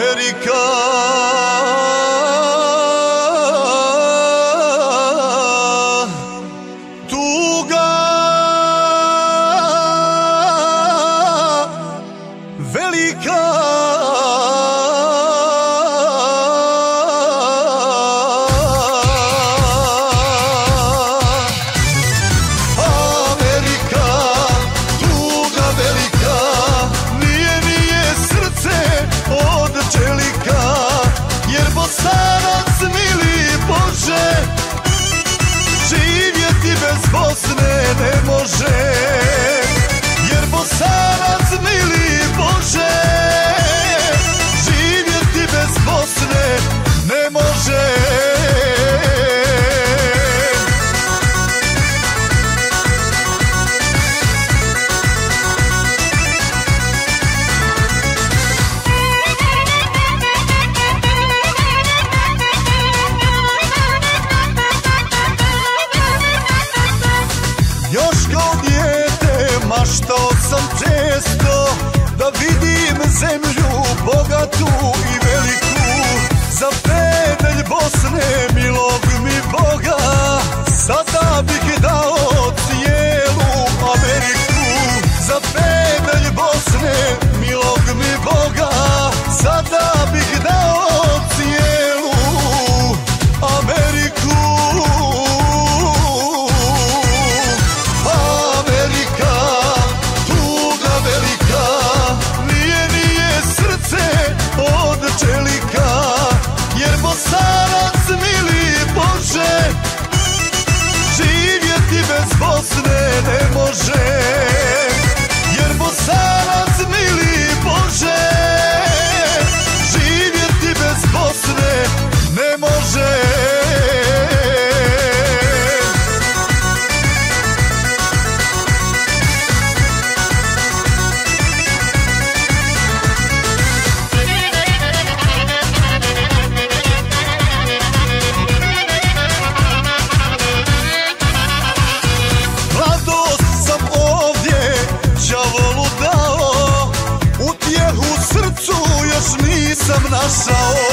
Amerika say što sam često da vidim zemlju bez Bosne ne može soul.